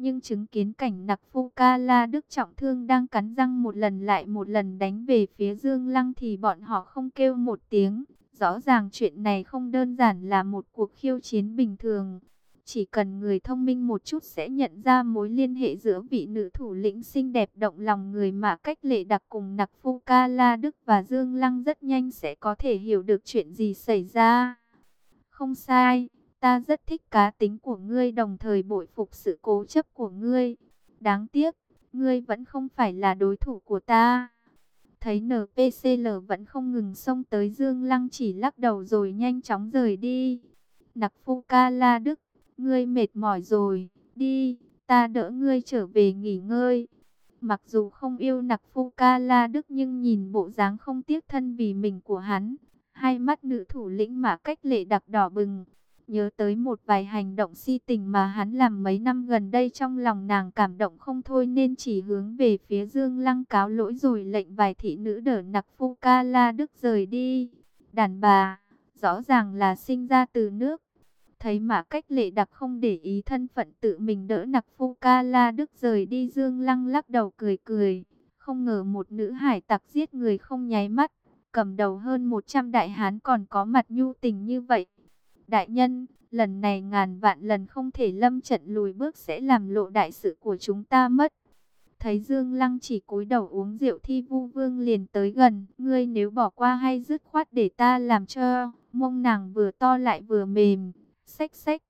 Nhưng chứng kiến cảnh nặc phu ca la đức trọng thương đang cắn răng một lần lại một lần đánh về phía Dương Lăng thì bọn họ không kêu một tiếng. Rõ ràng chuyện này không đơn giản là một cuộc khiêu chiến bình thường. Chỉ cần người thông minh một chút sẽ nhận ra mối liên hệ giữa vị nữ thủ lĩnh xinh đẹp động lòng người mà cách lệ đặc cùng nặc phu ca La Đức và Dương Lăng rất nhanh sẽ có thể hiểu được chuyện gì xảy ra. Không sai, ta rất thích cá tính của ngươi đồng thời bội phục sự cố chấp của ngươi. Đáng tiếc, ngươi vẫn không phải là đối thủ của ta. Thấy NPCL vẫn không ngừng xông tới Dương Lăng chỉ lắc đầu rồi nhanh chóng rời đi. Nặc phu ca La Đức Ngươi mệt mỏi rồi, đi, ta đỡ ngươi trở về nghỉ ngơi. Mặc dù không yêu nặc phu ca la đức nhưng nhìn bộ dáng không tiếc thân vì mình của hắn. Hai mắt nữ thủ lĩnh mà cách lệ đặc đỏ bừng. Nhớ tới một vài hành động si tình mà hắn làm mấy năm gần đây trong lòng nàng cảm động không thôi nên chỉ hướng về phía dương lăng cáo lỗi rồi lệnh vài thị nữ đỡ nặc phu ca la đức rời đi. Đàn bà, rõ ràng là sinh ra từ nước Thấy mà cách lệ đặc không để ý thân phận tự mình đỡ nặc phu ca la đức rời đi dương lăng lắc đầu cười cười. Không ngờ một nữ hải tặc giết người không nháy mắt, cầm đầu hơn 100 đại hán còn có mặt nhu tình như vậy. Đại nhân, lần này ngàn vạn lần không thể lâm trận lùi bước sẽ làm lộ đại sự của chúng ta mất. Thấy Dương Lăng chỉ cúi đầu uống rượu thi vu vương liền tới gần. Ngươi nếu bỏ qua hay dứt khoát để ta làm cho. Mông nàng vừa to lại vừa mềm. Xách xách.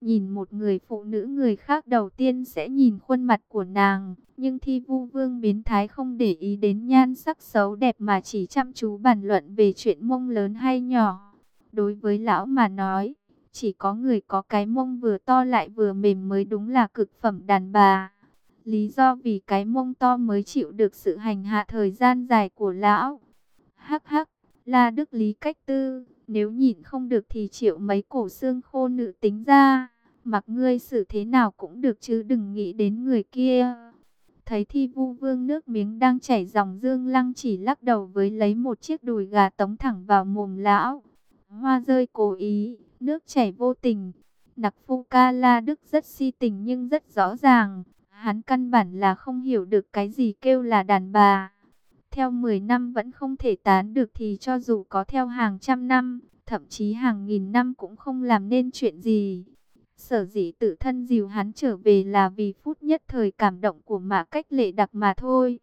Nhìn một người phụ nữ người khác đầu tiên sẽ nhìn khuôn mặt của nàng. Nhưng thi vu vương biến thái không để ý đến nhan sắc xấu đẹp mà chỉ chăm chú bàn luận về chuyện mông lớn hay nhỏ. Đối với lão mà nói, chỉ có người có cái mông vừa to lại vừa mềm mới đúng là cực phẩm đàn bà. Lý do vì cái mông to mới chịu được sự hành hạ thời gian dài của lão. Hắc hắc, là đức lý cách tư. Nếu nhìn không được thì chịu mấy cổ xương khô nữ tính ra. Mặc ngươi xử thế nào cũng được chứ đừng nghĩ đến người kia. Thấy thi vu vương nước miếng đang chảy dòng dương lăng chỉ lắc đầu với lấy một chiếc đùi gà tống thẳng vào mồm lão. Hoa rơi cố ý, nước chảy vô tình. Nặc phu ca la đức rất si tình nhưng rất rõ ràng. Hắn căn bản là không hiểu được cái gì kêu là đàn bà theo 10 năm vẫn không thể tán được thì cho dù có theo hàng trăm năm, thậm chí hàng nghìn năm cũng không làm nên chuyện gì. Sở dĩ tự thân dìu hắn trở về là vì phút nhất thời cảm động của mã cách lệ đặc mà thôi.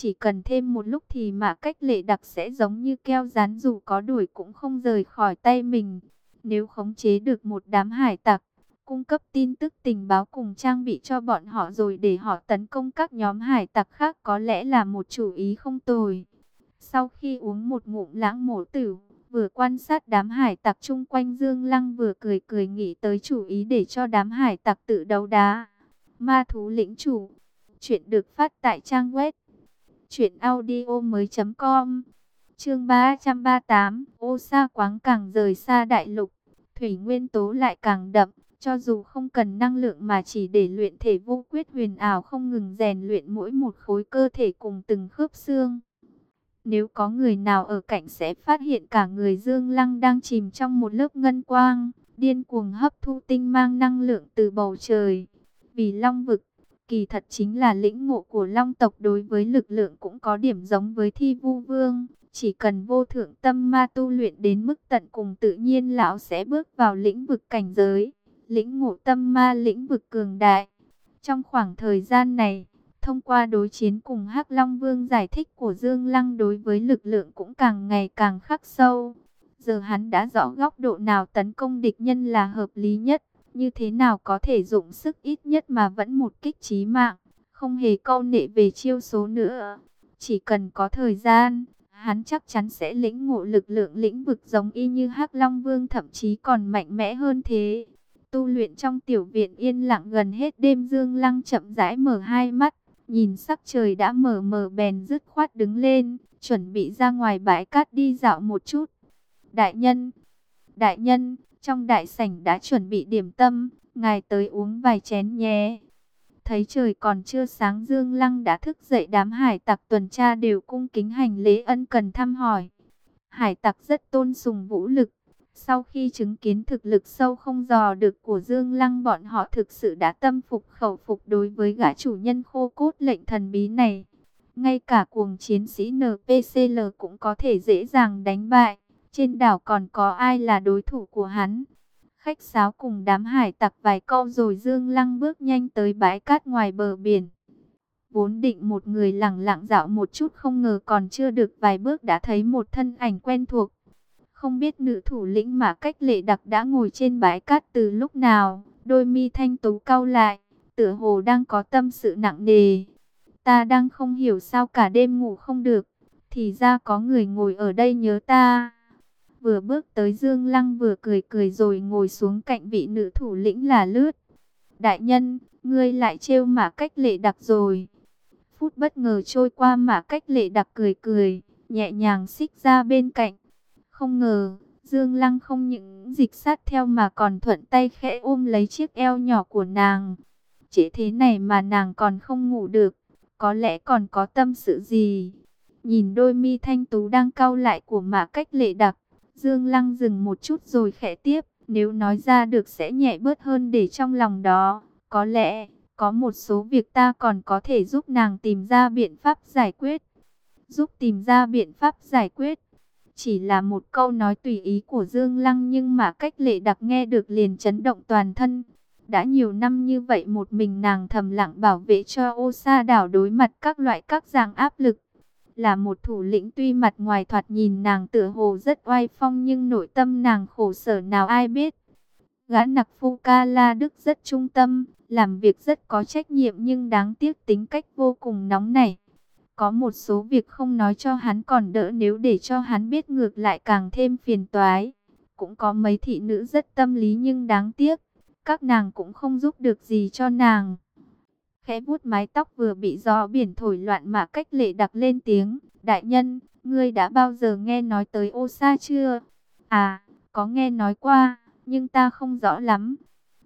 Chỉ cần thêm một lúc thì mạ cách lệ đặc sẽ giống như keo rán dù có đuổi cũng không rời khỏi tay mình. Nếu khống chế được một đám hải tặc, cung cấp tin tức tình báo cùng trang bị cho bọn họ rồi để họ tấn công các nhóm hải tặc khác có lẽ là một chủ ý không tồi. Sau khi uống một ngụm lãng mổ tử, vừa quan sát đám hải tặc chung quanh Dương Lăng vừa cười cười nghĩ tới chủ ý để cho đám hải tặc tự đấu đá. Ma thú lĩnh chủ, chuyện được phát tại trang web audio mới.com Chương 338, ô xa quáng càng rời xa đại lục, thủy nguyên tố lại càng đậm. Cho dù không cần năng lượng mà chỉ để luyện thể vô quyết huyền ảo không ngừng rèn luyện mỗi một khối cơ thể cùng từng khớp xương. Nếu có người nào ở cạnh sẽ phát hiện cả người Dương Lăng đang chìm trong một lớp ngân quang, điên cuồng hấp thu tinh mang năng lượng từ bầu trời. Vì Long vực, kỳ thật chính là lĩnh ngộ của Long tộc đối với lực lượng cũng có điểm giống với Thi Vu Vương. Chỉ cần vô thượng tâm ma tu luyện đến mức tận cùng tự nhiên lão sẽ bước vào lĩnh vực cảnh giới lĩnh ngộ tâm ma lĩnh vực cường đại. Trong khoảng thời gian này, thông qua đối chiến cùng Hắc Long Vương giải thích của Dương Lăng đối với lực lượng cũng càng ngày càng khắc sâu. Giờ hắn đã rõ góc độ nào tấn công địch nhân là hợp lý nhất, như thế nào có thể dụng sức ít nhất mà vẫn một kích trí mạng, không hề câu nệ về chiêu số nữa. Chỉ cần có thời gian, hắn chắc chắn sẽ lĩnh ngộ lực lượng lĩnh vực giống y như Hắc Long Vương thậm chí còn mạnh mẽ hơn thế. Tu luyện trong tiểu viện yên lặng gần hết đêm Dương Lăng chậm rãi mở hai mắt, nhìn sắc trời đã mở mờ bèn dứt khoát đứng lên, chuẩn bị ra ngoài bãi cát đi dạo một chút. Đại nhân, đại nhân, trong đại sảnh đã chuẩn bị điểm tâm, ngài tới uống vài chén nhé. Thấy trời còn chưa sáng Dương Lăng đã thức dậy đám hải tặc tuần tra đều cung kính hành lễ ân cần thăm hỏi. Hải tặc rất tôn sùng vũ lực, Sau khi chứng kiến thực lực sâu không dò được của Dương Lăng bọn họ thực sự đã tâm phục khẩu phục đối với gã chủ nhân khô cốt lệnh thần bí này. Ngay cả cuồng chiến sĩ NPCL cũng có thể dễ dàng đánh bại. Trên đảo còn có ai là đối thủ của hắn. Khách sáo cùng đám hải tặc vài câu rồi Dương Lăng bước nhanh tới bãi cát ngoài bờ biển. Vốn định một người lặng lặng dạo một chút không ngờ còn chưa được vài bước đã thấy một thân ảnh quen thuộc. Không biết nữ thủ lĩnh mà cách lệ đặc đã ngồi trên bãi cát từ lúc nào, đôi mi thanh tú cau lại, tựa hồ đang có tâm sự nặng nề. Ta đang không hiểu sao cả đêm ngủ không được, thì ra có người ngồi ở đây nhớ ta. Vừa bước tới Dương Lăng vừa cười cười rồi ngồi xuống cạnh vị nữ thủ lĩnh là lướt. Đại nhân, ngươi lại trêu mà cách lệ đặc rồi. Phút bất ngờ trôi qua mà cách lệ đặc cười cười, nhẹ nhàng xích ra bên cạnh. Không ngờ, Dương Lăng không những dịch sát theo mà còn thuận tay khẽ ôm lấy chiếc eo nhỏ của nàng. Chỉ thế này mà nàng còn không ngủ được, có lẽ còn có tâm sự gì. Nhìn đôi mi thanh tú đang cau lại của mã cách lệ đặc, Dương Lăng dừng một chút rồi khẽ tiếp, nếu nói ra được sẽ nhẹ bớt hơn để trong lòng đó. Có lẽ, có một số việc ta còn có thể giúp nàng tìm ra biện pháp giải quyết. Giúp tìm ra biện pháp giải quyết. Chỉ là một câu nói tùy ý của Dương Lăng nhưng mà cách lệ đặc nghe được liền chấn động toàn thân. Đã nhiều năm như vậy một mình nàng thầm lặng bảo vệ cho ô sa đảo đối mặt các loại các dạng áp lực. Là một thủ lĩnh tuy mặt ngoài thoạt nhìn nàng tựa hồ rất oai phong nhưng nội tâm nàng khổ sở nào ai biết. Gã nặc phu ca la đức rất trung tâm, làm việc rất có trách nhiệm nhưng đáng tiếc tính cách vô cùng nóng nảy. Có một số việc không nói cho hắn còn đỡ nếu để cho hắn biết ngược lại càng thêm phiền toái. Cũng có mấy thị nữ rất tâm lý nhưng đáng tiếc, các nàng cũng không giúp được gì cho nàng. Khẽ vuốt mái tóc vừa bị gió biển thổi loạn mà cách lệ đặc lên tiếng. Đại nhân, ngươi đã bao giờ nghe nói tới ô sa chưa? À, có nghe nói qua, nhưng ta không rõ lắm.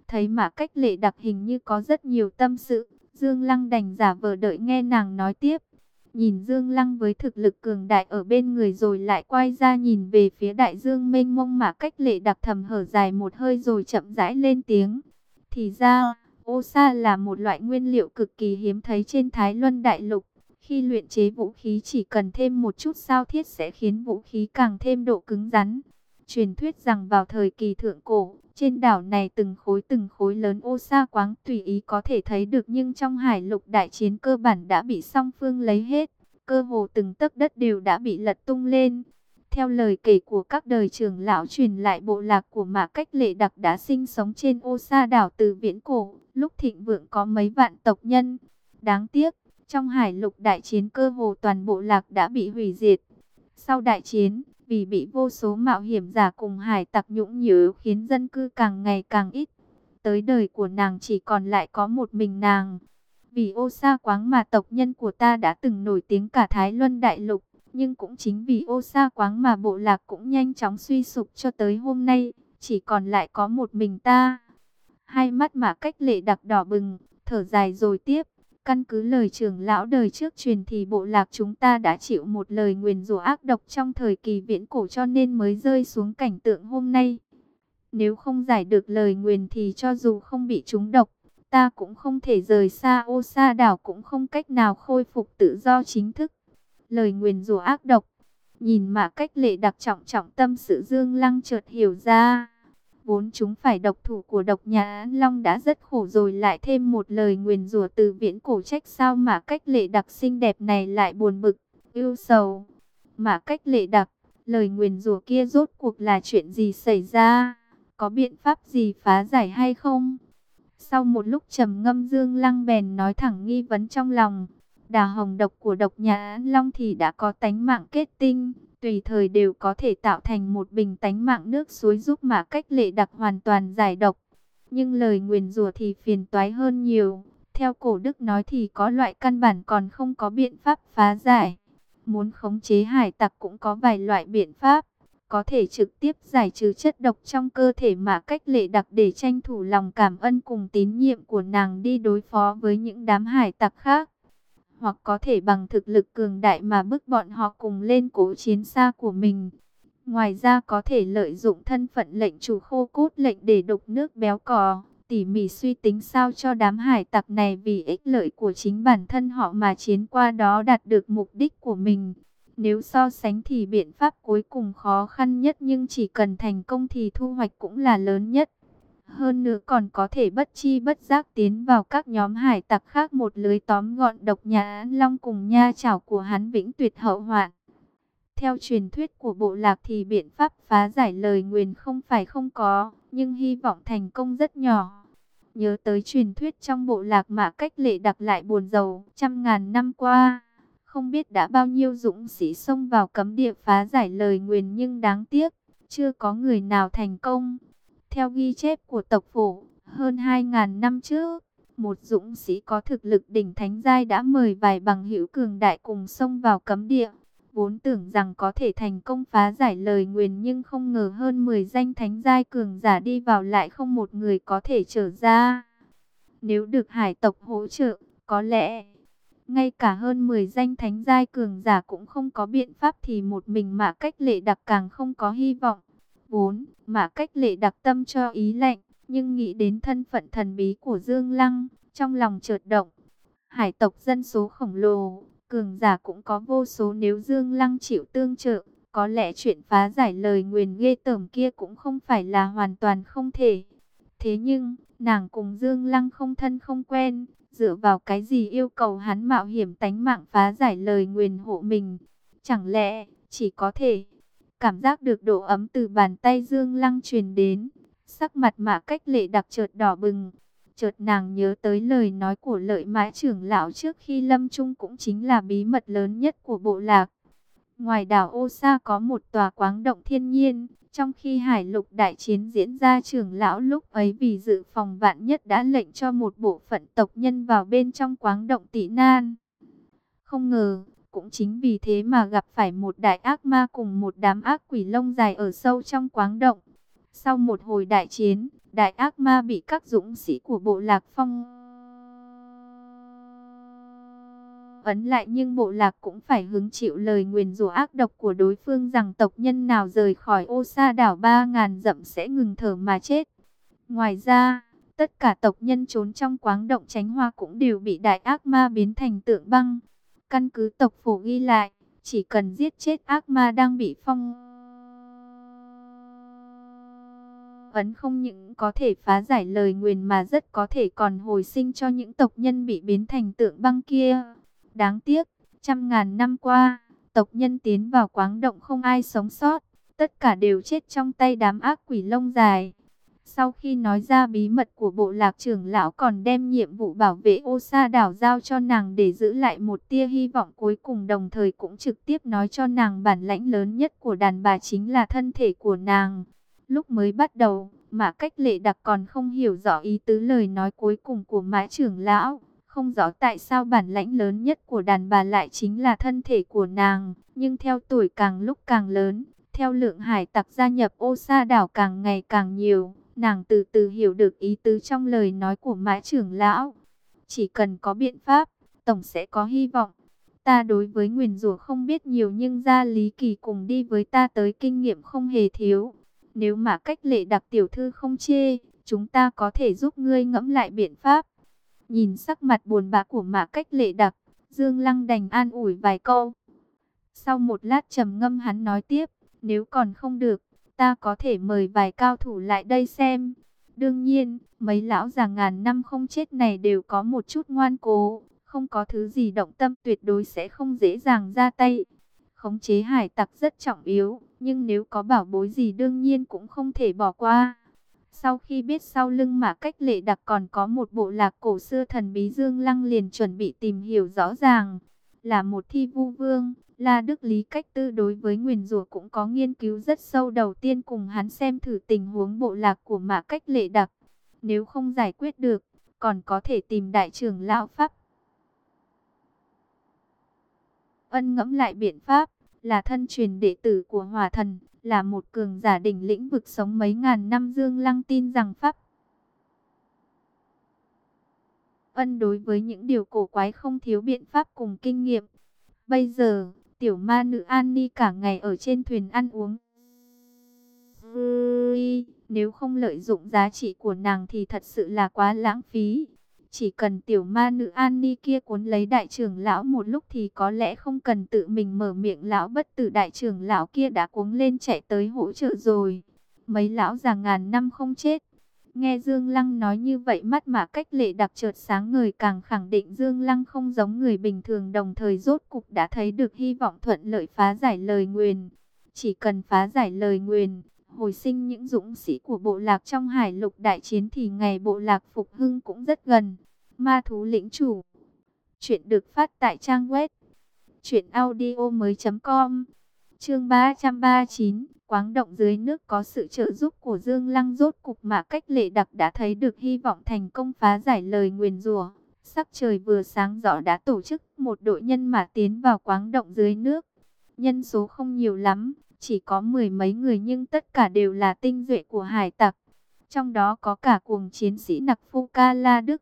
Thấy mà cách lệ đặc hình như có rất nhiều tâm sự, Dương Lăng đành giả vờ đợi nghe nàng nói tiếp. Nhìn Dương Lăng với thực lực cường đại ở bên người rồi lại quay ra nhìn về phía đại dương mênh mông mà cách lệ đặc thầm hở dài một hơi rồi chậm rãi lên tiếng. Thì ra, ô sa là một loại nguyên liệu cực kỳ hiếm thấy trên Thái Luân Đại Lục. Khi luyện chế vũ khí chỉ cần thêm một chút sao thiết sẽ khiến vũ khí càng thêm độ cứng rắn. Truyền thuyết rằng vào thời kỳ thượng cổ, trên đảo này từng khối từng khối lớn ô sa quáng tùy ý có thể thấy được nhưng trong hải lục đại chiến cơ bản đã bị song phương lấy hết. Cơ hồ từng tấc đất đều đã bị lật tung lên. Theo lời kể của các đời trưởng lão truyền lại bộ lạc của mã cách lệ đặc đã sinh sống trên ô sa đảo từ viễn cổ, lúc thịnh vượng có mấy vạn tộc nhân. Đáng tiếc, trong hải lục đại chiến cơ hồ toàn bộ lạc đã bị hủy diệt. Sau đại chiến, vì bị vô số mạo hiểm giả cùng hải tặc nhũng nhớ khiến dân cư càng ngày càng ít. Tới đời của nàng chỉ còn lại có một mình nàng. Vì ô sa quáng mà tộc nhân của ta đã từng nổi tiếng cả Thái Luân Đại Lục. Nhưng cũng chính vì ô sa quáng mà bộ lạc cũng nhanh chóng suy sụp cho tới hôm nay. Chỉ còn lại có một mình ta. Hai mắt mà cách lệ đặc đỏ bừng, thở dài rồi tiếp. Căn cứ lời trưởng lão đời trước truyền thì bộ lạc chúng ta đã chịu một lời nguyền rủa ác độc trong thời kỳ viễn cổ cho nên mới rơi xuống cảnh tượng hôm nay. Nếu không giải được lời nguyền thì cho dù không bị trúng độc, ta cũng không thể rời xa ô sa đảo cũng không cách nào khôi phục tự do chính thức. Lời nguyền rủa ác độc, nhìn mà cách lệ đặc trọng trọng tâm sự dương lăng chợt hiểu ra. Vốn chúng phải độc thủ của độc nhà Long đã rất khổ rồi lại thêm một lời nguyền rủa từ viễn cổ trách sao mà cách lệ đặc xinh đẹp này lại buồn bực, ưu sầu. Mà cách lệ đặc, lời nguyền rủa kia rốt cuộc là chuyện gì xảy ra? Có biện pháp gì phá giải hay không? Sau một lúc trầm ngâm Dương Lăng bèn nói thẳng nghi vấn trong lòng. Đà hồng độc của độc nhà Long thì đã có tánh mạng kết tinh tùy thời đều có thể tạo thành một bình tánh mạng nước suối giúp mà cách lệ đặc hoàn toàn giải độc. Nhưng lời nguyền rủa thì phiền toái hơn nhiều. Theo cổ đức nói thì có loại căn bản còn không có biện pháp phá giải. Muốn khống chế hải tặc cũng có vài loại biện pháp. Có thể trực tiếp giải trừ chất độc trong cơ thể mà cách lệ đặc để tranh thủ lòng cảm ơn cùng tín nhiệm của nàng đi đối phó với những đám hải tặc khác hoặc có thể bằng thực lực cường đại mà bức bọn họ cùng lên cố chiến xa của mình. Ngoài ra có thể lợi dụng thân phận lệnh chủ khô cốt lệnh để đục nước béo cò, tỉ mỉ suy tính sao cho đám hải tặc này vì ích lợi của chính bản thân họ mà chiến qua đó đạt được mục đích của mình. Nếu so sánh thì biện pháp cuối cùng khó khăn nhất nhưng chỉ cần thành công thì thu hoạch cũng là lớn nhất. Hơn nữa còn có thể bất chi bất giác tiến vào các nhóm hải tặc khác một lưới tóm gọn độc nhà long cùng nha chảo của hắn vĩnh tuyệt hậu hoạn. Theo truyền thuyết của bộ lạc thì biện pháp phá giải lời nguyền không phải không có, nhưng hy vọng thành công rất nhỏ. Nhớ tới truyền thuyết trong bộ lạc mà cách lệ đặc lại buồn giàu trăm ngàn năm qua. Không biết đã bao nhiêu dũng sĩ xông vào cấm địa phá giải lời nguyền nhưng đáng tiếc, chưa có người nào thành công. Theo ghi chép của tộc phổ, hơn 2.000 năm trước, một dũng sĩ có thực lực đỉnh thánh giai đã mời vài bằng hữu cường đại cùng xông vào cấm địa. Vốn tưởng rằng có thể thành công phá giải lời nguyền nhưng không ngờ hơn 10 danh thánh giai cường giả đi vào lại không một người có thể trở ra. Nếu được hải tộc hỗ trợ, có lẽ ngay cả hơn 10 danh thánh giai cường giả cũng không có biện pháp thì một mình mà cách lệ đặc càng không có hy vọng. Vốn, mà cách lệ đặc tâm cho ý lệnh, nhưng nghĩ đến thân phận thần bí của Dương Lăng, trong lòng chợt động. Hải tộc dân số khổng lồ, cường giả cũng có vô số nếu Dương Lăng chịu tương trợ, có lẽ chuyện phá giải lời nguyền ghê tởm kia cũng không phải là hoàn toàn không thể. Thế nhưng, nàng cùng Dương Lăng không thân không quen, dựa vào cái gì yêu cầu hắn mạo hiểm tánh mạng phá giải lời nguyền hộ mình. Chẳng lẽ, chỉ có thể, cảm giác được độ ấm từ bàn tay Dương Lăng truyền đến, sắc mặt mạ cách lệ đặc chợt đỏ bừng, Chợt nàng nhớ tới lời nói của lợi mãi trưởng lão trước khi lâm trung cũng chính là bí mật lớn nhất của bộ lạc. Ngoài đảo Ô Sa có một tòa quáng động thiên nhiên, trong khi hải lục đại chiến diễn ra trưởng lão lúc ấy vì dự phòng vạn nhất đã lệnh cho một bộ phận tộc nhân vào bên trong quáng động tị nan. Không ngờ, cũng chính vì thế mà gặp phải một đại ác ma cùng một đám ác quỷ lông dài ở sâu trong quáng động. Sau một hồi đại chiến, đại ác ma bị các dũng sĩ của bộ lạc phong ấn lại nhưng bộ lạc cũng phải hứng chịu lời nguyền rủa ác độc của đối phương rằng tộc nhân nào rời khỏi ô sa đảo ba ngàn dặm sẽ ngừng thở mà chết. Ngoài ra, tất cả tộc nhân trốn trong quáng động tránh hoa cũng đều bị đại ác ma biến thành tượng băng. Căn cứ tộc phổ ghi lại, chỉ cần giết chết ác ma đang bị phong ấn không những có thể phá giải lời nguyền mà rất có thể còn hồi sinh cho những tộc nhân bị biến thành tượng băng kia. Đáng tiếc, trăm ngàn năm qua, tộc nhân tiến vào quáng động không ai sống sót, tất cả đều chết trong tay đám ác quỷ lông dài. Sau khi nói ra bí mật của bộ lạc trưởng lão còn đem nhiệm vụ bảo vệ ô sa đảo giao cho nàng để giữ lại một tia hy vọng cuối cùng đồng thời cũng trực tiếp nói cho nàng bản lãnh lớn nhất của đàn bà chính là thân thể của nàng. Lúc mới bắt đầu, mà cách lệ đặc còn không hiểu rõ ý tứ lời nói cuối cùng của mã trưởng lão. Không rõ tại sao bản lãnh lớn nhất của đàn bà lại chính là thân thể của nàng. Nhưng theo tuổi càng lúc càng lớn, theo lượng hải tặc gia nhập ô sa đảo càng ngày càng nhiều, nàng từ từ hiểu được ý tứ trong lời nói của mãi trưởng lão. Chỉ cần có biện pháp, tổng sẽ có hy vọng. Ta đối với nguyền rủa không biết nhiều nhưng gia lý kỳ cùng đi với ta tới kinh nghiệm không hề thiếu. Nếu mà cách lệ đặc tiểu thư không chê, chúng ta có thể giúp ngươi ngẫm lại biện pháp. Nhìn sắc mặt buồn bã của mã cách lệ đặc, Dương Lăng đành an ủi vài câu. Sau một lát trầm ngâm hắn nói tiếp, nếu còn không được, ta có thể mời vài cao thủ lại đây xem. Đương nhiên, mấy lão già ngàn năm không chết này đều có một chút ngoan cố, không có thứ gì động tâm tuyệt đối sẽ không dễ dàng ra tay. Khống chế hải tặc rất trọng yếu, nhưng nếu có bảo bối gì đương nhiên cũng không thể bỏ qua. Sau khi biết sau lưng mà cách lệ đặc còn có một bộ lạc cổ xưa thần bí Dương Lăng liền chuẩn bị tìm hiểu rõ ràng. Là một thi vu vương, là Đức Lý Cách Tư đối với nguyền rủa cũng có nghiên cứu rất sâu đầu tiên cùng hắn xem thử tình huống bộ lạc của mã cách lệ đặc. Nếu không giải quyết được, còn có thể tìm đại trưởng lão Pháp. Ân ngẫm lại biện pháp, là thân truyền đệ tử của hỏa thần, là một cường giả đỉnh lĩnh vực sống mấy ngàn năm Dương Lăng tin rằng Pháp. Ân đối với những điều cổ quái không thiếu biện pháp cùng kinh nghiệm. Bây giờ, tiểu ma nữ An Ni cả ngày ở trên thuyền ăn uống. Nếu không lợi dụng giá trị của nàng thì thật sự là quá lãng phí. Chỉ cần tiểu ma nữ an ni kia cuốn lấy đại trưởng lão một lúc thì có lẽ không cần tự mình mở miệng lão bất tử đại trưởng lão kia đã cuống lên chạy tới hỗ trợ rồi. Mấy lão già ngàn năm không chết. Nghe Dương Lăng nói như vậy mắt mà cách lệ đặc chợt sáng người càng khẳng định Dương Lăng không giống người bình thường đồng thời rốt cục đã thấy được hy vọng thuận lợi phá giải lời nguyền. Chỉ cần phá giải lời nguyền, hồi sinh những dũng sĩ của bộ lạc trong hải lục đại chiến thì ngày bộ lạc phục hưng cũng rất gần. Ma thú lĩnh chủ. Chuyện được phát tại trang web. Chuyện audio mới com. Chương 339. Quáng động dưới nước có sự trợ giúp của Dương Lăng rốt cục mà cách lệ đặc đã thấy được hy vọng thành công phá giải lời nguyền rủa. Sắc trời vừa sáng rõ đã tổ chức một đội nhân mà tiến vào quáng động dưới nước. Nhân số không nhiều lắm, chỉ có mười mấy người nhưng tất cả đều là tinh duệ của hải tặc. Trong đó có cả cuồng chiến sĩ Nặc Phu Ca La Đức.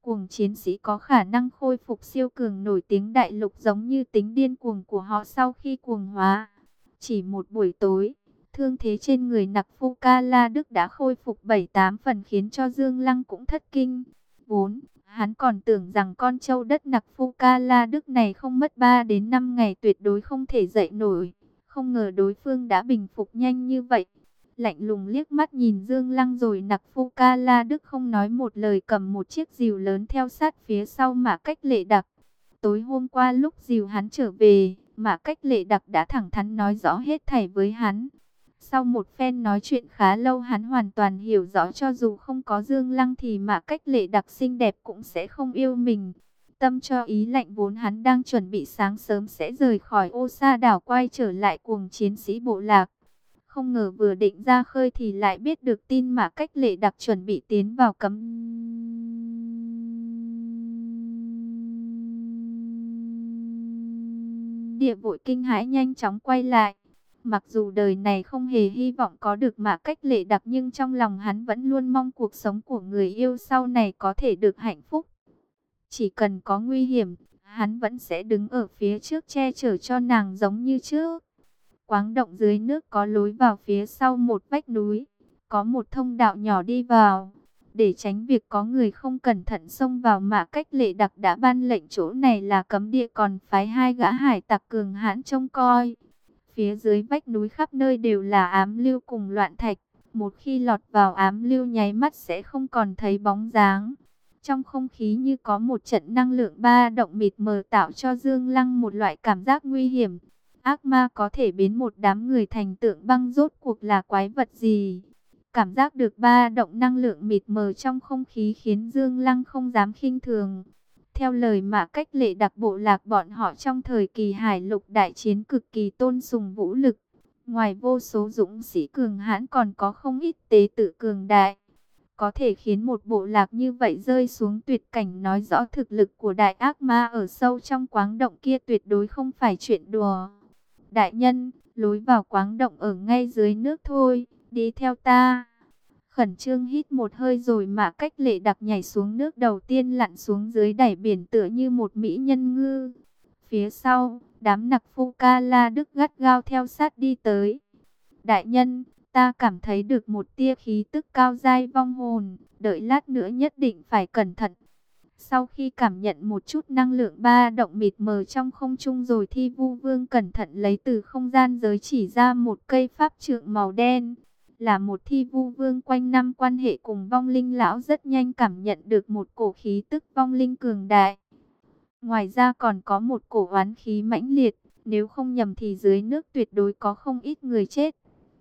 Cuồng chiến sĩ có khả năng khôi phục siêu cường nổi tiếng đại lục giống như tính điên cuồng của họ sau khi cuồng hóa. Chỉ một buổi tối, thương thế trên người Nặc Phu Ca La Đức đã khôi phục 7-8 phần khiến cho Dương Lăng cũng thất kinh. 4. Hắn còn tưởng rằng con trâu đất Nặc Phu Ca La Đức này không mất 3 đến 5 ngày tuyệt đối không thể dậy nổi. Không ngờ đối phương đã bình phục nhanh như vậy. Lạnh lùng liếc mắt nhìn Dương Lăng rồi nặc phu ca la Đức không nói một lời cầm một chiếc rìu lớn theo sát phía sau mà cách lệ đặc. Tối hôm qua lúc rìu hắn trở về, mà cách lệ đặc đã thẳng thắn nói rõ hết thảy với hắn. Sau một phen nói chuyện khá lâu hắn hoàn toàn hiểu rõ cho dù không có Dương Lăng thì mà cách lệ đặc xinh đẹp cũng sẽ không yêu mình tâm cho ý lạnh vốn hắn đang chuẩn bị sáng sớm sẽ rời khỏi ô sa đảo quay trở lại cuồng chiến sĩ bộ lạc. Không ngờ vừa định ra khơi thì lại biết được tin mà cách lệ đặc chuẩn bị tiến vào cấm. Địa vội kinh hãi nhanh chóng quay lại. Mặc dù đời này không hề hy vọng có được mà cách lệ đặc nhưng trong lòng hắn vẫn luôn mong cuộc sống của người yêu sau này có thể được hạnh phúc. Chỉ cần có nguy hiểm, hắn vẫn sẽ đứng ở phía trước che chở cho nàng giống như trước. Quáng động dưới nước có lối vào phía sau một vách núi, có một thông đạo nhỏ đi vào. Để tránh việc có người không cẩn thận xông vào mà cách lệ đặc đã ban lệnh chỗ này là cấm địa còn phái hai gã hải tặc cường hãn trông coi. Phía dưới vách núi khắp nơi đều là ám lưu cùng loạn thạch. Một khi lọt vào ám lưu nháy mắt sẽ không còn thấy bóng dáng. Trong không khí như có một trận năng lượng ba động mịt mờ tạo cho Dương Lăng một loại cảm giác nguy hiểm. Ác ma có thể biến một đám người thành tượng băng rốt cuộc là quái vật gì? Cảm giác được ba động năng lượng mịt mờ trong không khí khiến Dương Lăng không dám khinh thường. Theo lời mà cách lệ đặc bộ lạc bọn họ trong thời kỳ hải lục đại chiến cực kỳ tôn sùng vũ lực. Ngoài vô số dũng sĩ cường hãn còn có không ít tế tự cường đại có thể khiến một bộ lạc như vậy rơi xuống tuyệt cảnh nói rõ thực lực của đại ác ma ở sâu trong quáng động kia tuyệt đối không phải chuyện đùa. Đại nhân, lối vào quáng động ở ngay dưới nước thôi, đi theo ta. Khẩn trương hít một hơi rồi mà cách lệ đặc nhảy xuống nước đầu tiên lặn xuống dưới đẩy biển tựa như một mỹ nhân ngư. Phía sau, đám nặc phu ca la đức gắt gao theo sát đi tới. Đại nhân, Ta cảm thấy được một tia khí tức cao dai vong hồn, đợi lát nữa nhất định phải cẩn thận. Sau khi cảm nhận một chút năng lượng ba động mịt mờ trong không trung rồi thi vu vương cẩn thận lấy từ không gian giới chỉ ra một cây pháp trượng màu đen. Là một thi vu vương quanh năm quan hệ cùng vong linh lão rất nhanh cảm nhận được một cổ khí tức vong linh cường đại. Ngoài ra còn có một cổ oán khí mãnh liệt, nếu không nhầm thì dưới nước tuyệt đối có không ít người chết.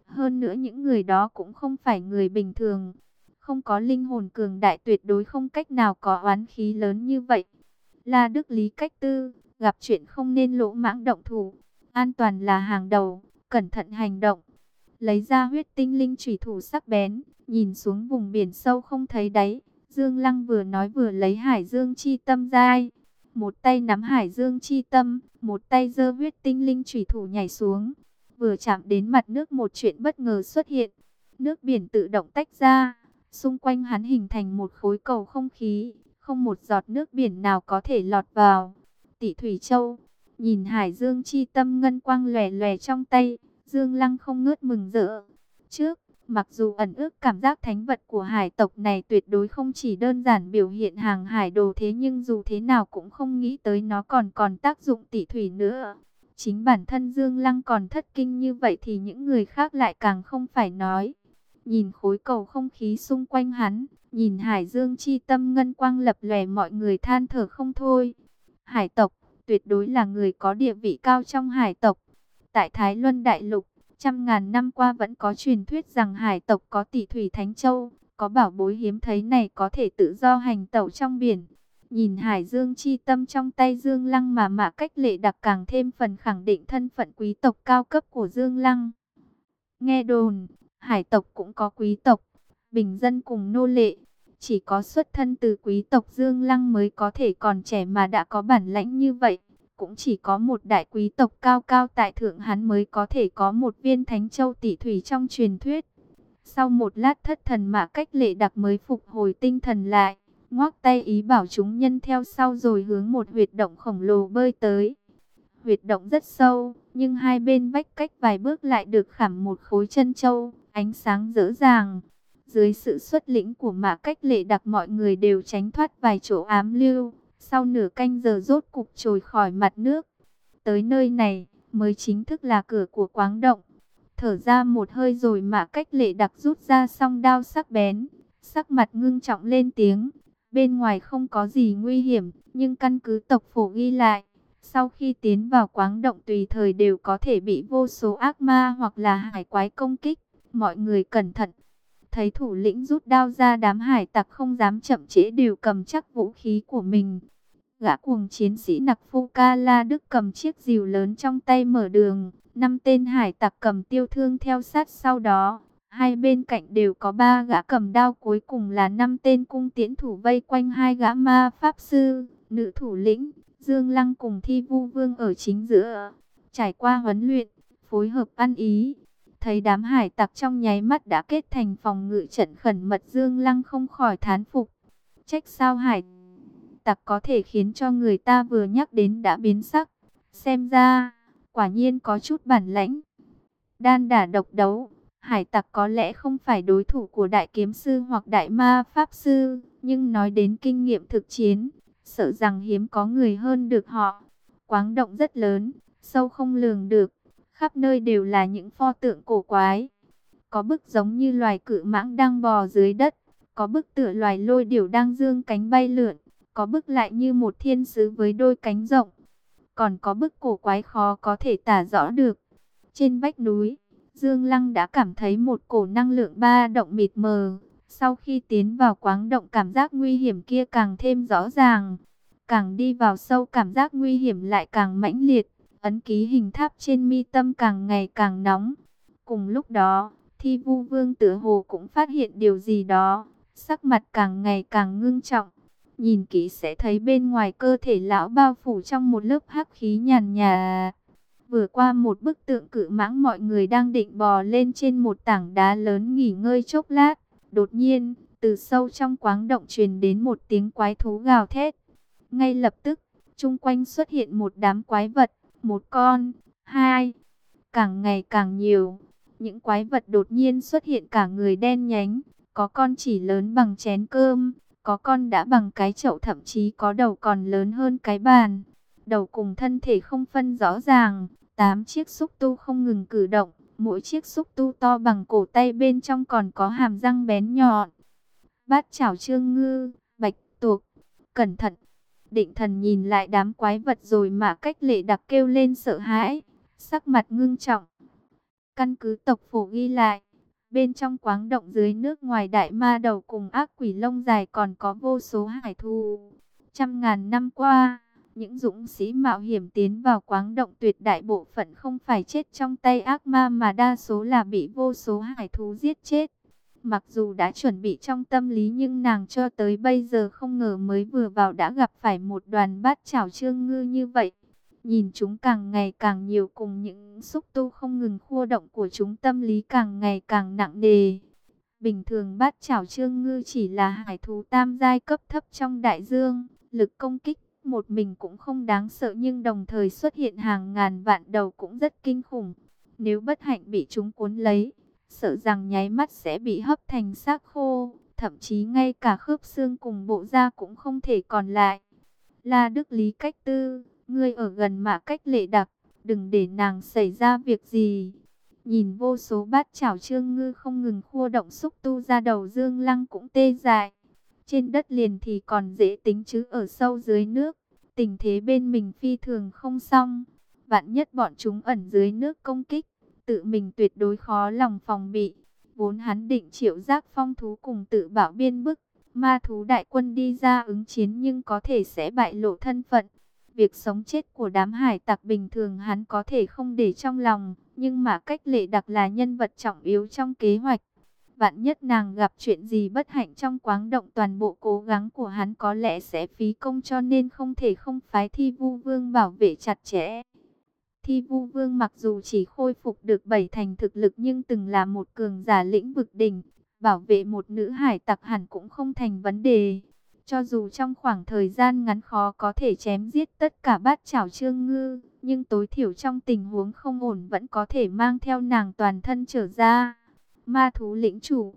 Hơn nữa những người đó cũng không phải người bình thường. Không có linh hồn cường đại tuyệt đối không cách nào có oán khí lớn như vậy. La Đức Lý cách tư, gặp chuyện không nên lỗ mãng động thủ. An toàn là hàng đầu, cẩn thận hành động. Lấy ra huyết tinh linh chủy thủ sắc bén, nhìn xuống vùng biển sâu không thấy đáy. Dương Lăng vừa nói vừa lấy hải dương chi tâm dai. Một tay nắm hải dương chi tâm, một tay giơ huyết tinh linh chủy thủ nhảy xuống. Vừa chạm đến mặt nước một chuyện bất ngờ xuất hiện. Nước biển tự động tách ra. Xung quanh hắn hình thành một khối cầu không khí. Không một giọt nước biển nào có thể lọt vào. Tỷ Thủy Châu. Nhìn Hải Dương chi tâm ngân quang lòe lòe trong tay. Dương Lăng không ngớt mừng rỡ. Trước, Mặc dù ẩn ước cảm giác thánh vật của hải tộc này tuyệt đối không chỉ đơn giản biểu hiện hàng hải đồ thế nhưng dù thế nào cũng không nghĩ tới nó còn còn tác dụng tỷ thủy nữa. Chính bản thân Dương Lăng còn thất kinh như vậy thì những người khác lại càng không phải nói. Nhìn khối cầu không khí xung quanh hắn, nhìn hải dương chi tâm ngân quang lập lòe mọi người than thở không thôi. Hải tộc, tuyệt đối là người có địa vị cao trong hải tộc. Tại Thái Luân Đại Lục, trăm ngàn năm qua vẫn có truyền thuyết rằng hải tộc có tỷ thủy Thánh Châu, có bảo bối hiếm thấy này có thể tự do hành tẩu trong biển. Nhìn hải dương chi tâm trong tay Dương Lăng mà mạ cách lệ đặc càng thêm phần khẳng định thân phận quý tộc cao cấp của Dương Lăng. Nghe đồn, hải tộc cũng có quý tộc, bình dân cùng nô lệ. Chỉ có xuất thân từ quý tộc Dương Lăng mới có thể còn trẻ mà đã có bản lãnh như vậy. Cũng chỉ có một đại quý tộc cao cao tại thượng hắn mới có thể có một viên thánh châu tỷ thủy trong truyền thuyết. Sau một lát thất thần mà cách lệ đặc mới phục hồi tinh thần lại, ngoác tay ý bảo chúng nhân theo sau rồi hướng một huyệt động khổng lồ bơi tới. Huyệt động rất sâu, nhưng hai bên vách cách vài bước lại được khảm một khối chân châu, ánh sáng rỡ ràng. Dưới sự xuất lĩnh của mã cách lệ đặc mọi người đều tránh thoát vài chỗ ám lưu. Sau nửa canh giờ rốt cục trồi khỏi mặt nước. Tới nơi này mới chính thức là cửa của quáng động. Thở ra một hơi rồi mà cách lệ đặc rút ra song đao sắc bén. Sắc mặt ngưng trọng lên tiếng. Bên ngoài không có gì nguy hiểm, nhưng căn cứ tộc phổ ghi lại. Sau khi tiến vào quáng động tùy thời đều có thể bị vô số ác ma hoặc là hải quái công kích. Mọi người cẩn thận. Thấy thủ lĩnh rút đao ra đám hải tặc không dám chậm trễ đều cầm chắc vũ khí của mình. Gã cuồng chiến sĩ nặc phu ca la đức cầm chiếc rìu lớn trong tay mở đường. Năm tên hải tặc cầm tiêu thương theo sát sau đó. Hai bên cạnh đều có ba gã cầm đao cuối cùng là năm tên cung tiễn thủ vây quanh hai gã ma pháp sư, nữ thủ lĩnh, Dương Lăng cùng thi vu vương ở chính giữa. Trải qua huấn luyện, phối hợp ăn ý, Thấy đám hải tặc trong nháy mắt đã kết thành phòng ngự trận khẩn mật Dương Lăng không khỏi thán phục. Trách sao hải tặc có thể khiến cho người ta vừa nhắc đến đã biến sắc. Xem ra, quả nhiên có chút bản lãnh. Đan đả độc đấu, hải tặc có lẽ không phải đối thủ của đại kiếm sư hoặc đại ma pháp sư, nhưng nói đến kinh nghiệm thực chiến, sợ rằng hiếm có người hơn được họ. Quáng động rất lớn, sâu không lường được, khắp nơi đều là những pho tượng cổ quái. Có bức giống như loài cự mãng đang bò dưới đất, có bức tựa loài lôi điểu đang dương cánh bay lượn, có bức lại như một thiên sứ với đôi cánh rộng. Còn có bức cổ quái khó có thể tả rõ được. Trên vách núi, Dương Lăng đã cảm thấy một cổ năng lượng ba động mịt mờ. Sau khi tiến vào quáng động cảm giác nguy hiểm kia càng thêm rõ ràng. Càng đi vào sâu cảm giác nguy hiểm lại càng mãnh liệt. Ấn ký hình tháp trên mi tâm càng ngày càng nóng. Cùng lúc đó, thi vu vương tử hồ cũng phát hiện điều gì đó. Sắc mặt càng ngày càng ngưng trọng. Nhìn kỹ sẽ thấy bên ngoài cơ thể lão bao phủ trong một lớp hắc khí nhàn nhà. Vừa qua một bức tượng cự mãng mọi người đang định bò lên trên một tảng đá lớn nghỉ ngơi chốc lát. Đột nhiên, từ sâu trong quáng động truyền đến một tiếng quái thú gào thét. Ngay lập tức, chung quanh xuất hiện một đám quái vật một con, hai, càng ngày càng nhiều. Những quái vật đột nhiên xuất hiện cả người đen nhánh, có con chỉ lớn bằng chén cơm, có con đã bằng cái chậu thậm chí có đầu còn lớn hơn cái bàn. Đầu cùng thân thể không phân rõ ràng, tám chiếc xúc tu không ngừng cử động, mỗi chiếc xúc tu to bằng cổ tay bên trong còn có hàm răng bén nhọn. Bát chảo trương ngư, bạch tuộc, cẩn thận, Định thần nhìn lại đám quái vật rồi mà cách lệ đặc kêu lên sợ hãi, sắc mặt ngưng trọng. Căn cứ tộc phổ ghi lại, bên trong quáng động dưới nước ngoài đại ma đầu cùng ác quỷ lông dài còn có vô số hải thú Trăm ngàn năm qua, những dũng sĩ mạo hiểm tiến vào quáng động tuyệt đại bộ phận không phải chết trong tay ác ma mà đa số là bị vô số hải thú giết chết. Mặc dù đã chuẩn bị trong tâm lý nhưng nàng cho tới bây giờ không ngờ mới vừa vào đã gặp phải một đoàn bát chảo trương ngư như vậy. Nhìn chúng càng ngày càng nhiều cùng những xúc tu không ngừng khua động của chúng tâm lý càng ngày càng nặng nề. Bình thường bát chảo trương ngư chỉ là hải thú tam giai cấp thấp trong đại dương, lực công kích một mình cũng không đáng sợ nhưng đồng thời xuất hiện hàng ngàn vạn đầu cũng rất kinh khủng. Nếu bất hạnh bị chúng cuốn lấy, sợ rằng nháy mắt sẽ bị hấp thành xác khô, thậm chí ngay cả khớp xương cùng bộ da cũng không thể còn lại. La Đức Lý cách tư, ngươi ở gần mạ cách lệ đặc, đừng để nàng xảy ra việc gì. Nhìn vô số bát chảo trương ngư không ngừng khua động xúc tu ra đầu dương lăng cũng tê dại. Trên đất liền thì còn dễ tính chứ ở sâu dưới nước, tình thế bên mình phi thường không xong. Vạn nhất bọn chúng ẩn dưới nước công kích, tự mình tuyệt đối khó lòng phòng bị. Vốn hắn định triệu giác phong thú cùng tự bảo biên bức, ma thú đại quân đi ra ứng chiến nhưng có thể sẽ bại lộ thân phận. Việc sống chết của đám hải tặc bình thường hắn có thể không để trong lòng, nhưng mà cách lệ đặc là nhân vật trọng yếu trong kế hoạch. Vạn nhất nàng gặp chuyện gì bất hạnh trong quáng động toàn bộ cố gắng của hắn có lẽ sẽ phí công cho nên không thể không phái thi vu vương bảo vệ chặt chẽ. Thi vu vương mặc dù chỉ khôi phục được bảy thành thực lực nhưng từng là một cường giả lĩnh vực đỉnh. Bảo vệ một nữ hải tặc hẳn cũng không thành vấn đề. Cho dù trong khoảng thời gian ngắn khó có thể chém giết tất cả bát chảo trương ngư, nhưng tối thiểu trong tình huống không ổn vẫn có thể mang theo nàng toàn thân trở ra. Ma thú lĩnh chủ,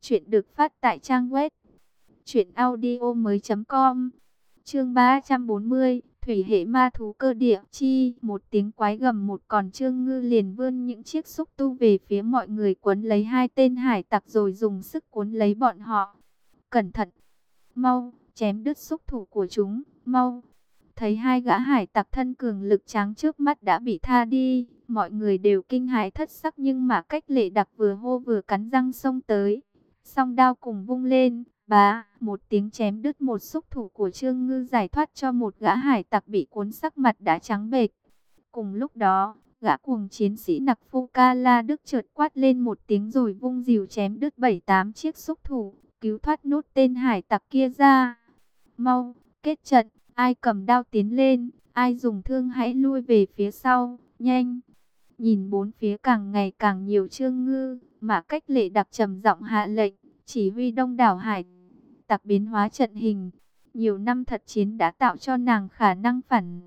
chuyện được phát tại trang web truyệnaudiomoi.com. Chương 340, thủy hệ ma thú cơ địa chi, một tiếng quái gầm một còn trương ngư liền vươn những chiếc xúc tu về phía mọi người quấn lấy hai tên hải tặc rồi dùng sức cuốn lấy bọn họ. Cẩn thận! mau, chém đứt xúc thủ của chúng, mau. Thấy hai gã hải tặc thân cường lực tráng trước mắt đã bị tha đi, mọi người đều kinh hãi thất sắc nhưng mà cách lệ đặc vừa hô vừa cắn răng xông tới. Song đao cùng vung lên, bá, một tiếng chém đứt một xúc thủ của Trương Ngư giải thoát cho một gã hải tặc bị cuốn sắc mặt đã trắng bệch. Cùng lúc đó, gã cuồng chiến sĩ nặc phu ca la đức chợt quát lên một tiếng rồi vung dìu chém đứt bảy tám chiếc xúc thủ cứu thoát nốt tên hải tặc kia ra. Mau, kết trận, ai cầm đao tiến lên, ai dùng thương hãy lui về phía sau, nhanh. Nhìn bốn phía càng ngày càng nhiều trương ngư, mà cách lệ đặc trầm giọng hạ lệnh, chỉ huy đông đảo hải tặc biến hóa trận hình. Nhiều năm thật chiến đã tạo cho nàng khả năng phản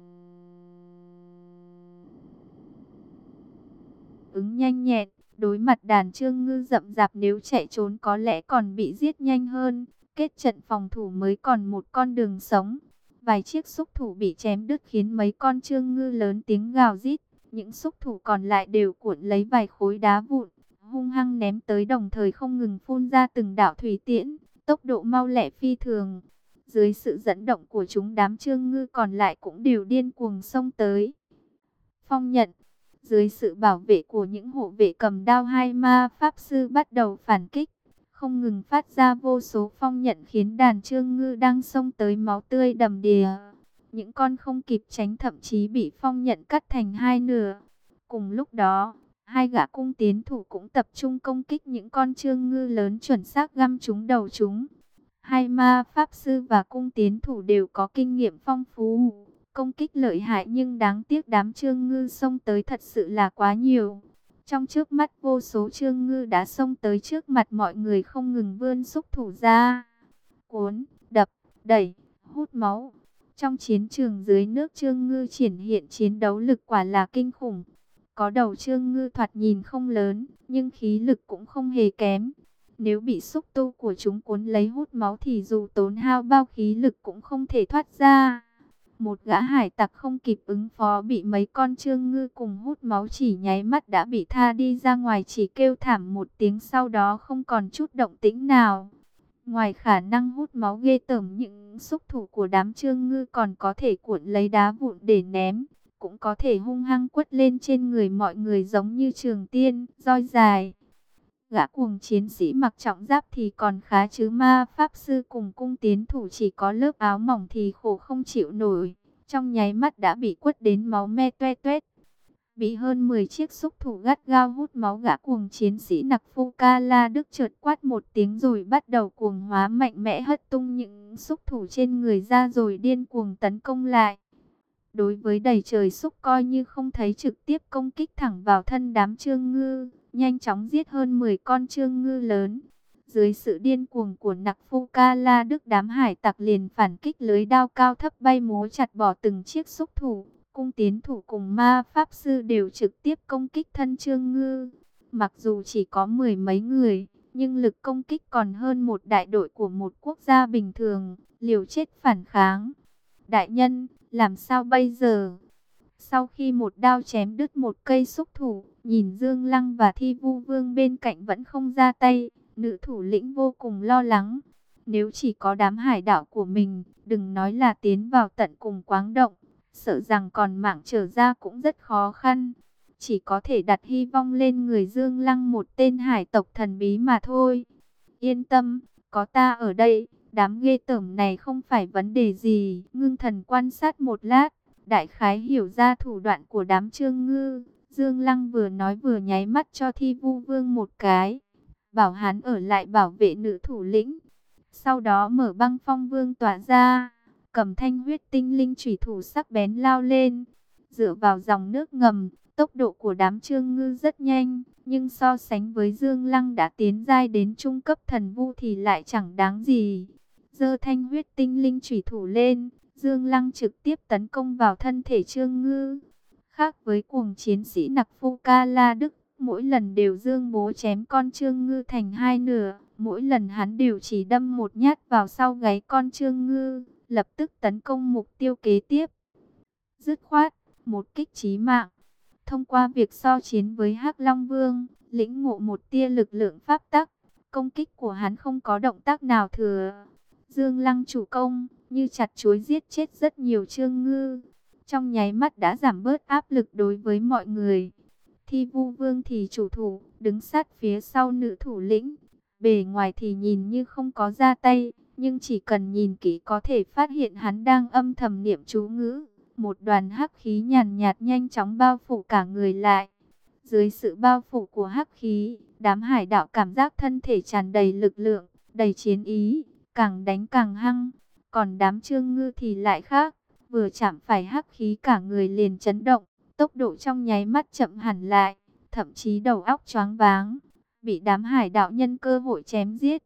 ứng nhanh nhẹn, Đối mặt đàn trương ngư rậm rạp nếu chạy trốn có lẽ còn bị giết nhanh hơn. Kết trận phòng thủ mới còn một con đường sống. Vài chiếc xúc thủ bị chém đứt khiến mấy con trương ngư lớn tiếng gào rít. Những xúc thủ còn lại đều cuộn lấy vài khối đá vụn. Hung hăng ném tới đồng thời không ngừng phun ra từng đạo thủy tiễn. Tốc độ mau lẹ phi thường. Dưới sự dẫn động của chúng đám trương ngư còn lại cũng đều điên cuồng xông tới. Phong nhận dưới sự bảo vệ của những hộ vệ cầm đao hai ma pháp sư bắt đầu phản kích, không ngừng phát ra vô số phong nhận khiến đàn trương ngư đang xông tới máu tươi đầm đìa. Những con không kịp tránh thậm chí bị phong nhận cắt thành hai nửa. Cùng lúc đó, hai gã cung tiến thủ cũng tập trung công kích những con trương ngư lớn chuẩn xác găm chúng đầu chúng. Hai ma pháp sư và cung tiến thủ đều có kinh nghiệm phong phú công kích lợi hại nhưng đáng tiếc đám trương ngư xông tới thật sự là quá nhiều. Trong trước mắt vô số trương ngư đã xông tới trước mặt mọi người không ngừng vươn xúc thủ ra. Cuốn, đập, đẩy, hút máu. Trong chiến trường dưới nước trương ngư triển hiện chiến đấu lực quả là kinh khủng. Có đầu trương ngư thoạt nhìn không lớn, nhưng khí lực cũng không hề kém. Nếu bị xúc tu của chúng cuốn lấy hút máu thì dù tốn hao bao khí lực cũng không thể thoát ra. Một gã hải tặc không kịp ứng phó bị mấy con trương ngư cùng hút máu chỉ nháy mắt đã bị tha đi ra ngoài chỉ kêu thảm một tiếng sau đó không còn chút động tĩnh nào. Ngoài khả năng hút máu ghê tởm những xúc thủ của đám trương ngư còn có thể cuộn lấy đá vụn để ném, cũng có thể hung hăng quất lên trên người mọi người giống như trường tiên, roi dài. Gã cuồng chiến sĩ mặc trọng giáp thì còn khá chứ ma pháp sư cùng cung tiến thủ chỉ có lớp áo mỏng thì khổ không chịu nổi. Trong nháy mắt đã bị quất đến máu me toe toét. Bị hơn 10 chiếc xúc thủ gắt gao hút máu gã cuồng chiến sĩ nặc phu ca la đức chợt quát một tiếng rồi bắt đầu cuồng hóa mạnh mẽ hất tung những xúc thủ trên người ra rồi điên cuồng tấn công lại. Đối với đầy trời xúc coi như không thấy trực tiếp công kích thẳng vào thân đám trương ngư nhanh chóng giết hơn 10 con trương ngư lớn. Dưới sự điên cuồng của nặc phu ca la đức đám hải tặc liền phản kích lưới đao cao thấp bay múa chặt bỏ từng chiếc xúc thủ. Cung tiến thủ cùng ma pháp sư đều trực tiếp công kích thân trương ngư. Mặc dù chỉ có mười mấy người, nhưng lực công kích còn hơn một đại đội của một quốc gia bình thường, liều chết phản kháng. Đại nhân, làm sao bây giờ? Sau khi một đao chém đứt một cây xúc thủ, nhìn Dương Lăng và Thi Vu Vương bên cạnh vẫn không ra tay, nữ thủ lĩnh vô cùng lo lắng. Nếu chỉ có đám hải đảo của mình, đừng nói là tiến vào tận cùng quáng động, sợ rằng còn mạng trở ra cũng rất khó khăn. Chỉ có thể đặt hy vọng lên người Dương Lăng một tên hải tộc thần bí mà thôi. Yên tâm, có ta ở đây, đám ghê tởm này không phải vấn đề gì. Ngưng thần quan sát một lát, đại khái hiểu ra thủ đoạn của đám trương ngư. Dương Lăng vừa nói vừa nháy mắt cho thi vu vương một cái. Bảo hắn ở lại bảo vệ nữ thủ lĩnh. Sau đó mở băng phong vương tỏa ra, cầm thanh huyết tinh linh chủy thủ sắc bén lao lên. Dựa vào dòng nước ngầm, tốc độ của đám trương ngư rất nhanh, nhưng so sánh với Dương Lăng đã tiến giai đến trung cấp thần vu thì lại chẳng đáng gì. Dơ thanh huyết tinh linh chủy thủ lên, Dương Lăng trực tiếp tấn công vào thân thể trương ngư. Khác với cuồng chiến sĩ nặc phu ca la Đức, mỗi lần đều Dương bố chém con trương ngư thành hai nửa. Mỗi lần hắn đều chỉ đâm một nhát vào sau gáy con trương ngư, lập tức tấn công mục tiêu kế tiếp. Dứt khoát, một kích chí mạng. Thông qua việc so chiến với hắc Long Vương, lĩnh ngộ một tia lực lượng pháp tắc, công kích của hắn không có động tác nào thừa. Dương Lăng chủ công, như chặt chuối giết chết rất nhiều trương ngư. Trong nháy mắt đã giảm bớt áp lực đối với mọi người. Thi vu vương thì chủ thủ, đứng sát phía sau nữ thủ lĩnh. Bề ngoài thì nhìn như không có ra tay, nhưng chỉ cần nhìn kỹ có thể phát hiện hắn đang âm thầm niệm chú ngữ. Một đoàn hắc khí nhàn nhạt nhanh chóng bao phủ cả người lại. Dưới sự bao phủ của hắc khí, đám hải đạo cảm giác thân thể tràn đầy lực lượng, đầy chiến ý, càng đánh càng hăng. Còn đám trương ngư thì lại khác, vừa chạm phải hắc khí cả người liền chấn động, tốc độ trong nháy mắt chậm hẳn lại, thậm chí đầu óc choáng váng, bị đám hải đạo nhân cơ hội chém giết.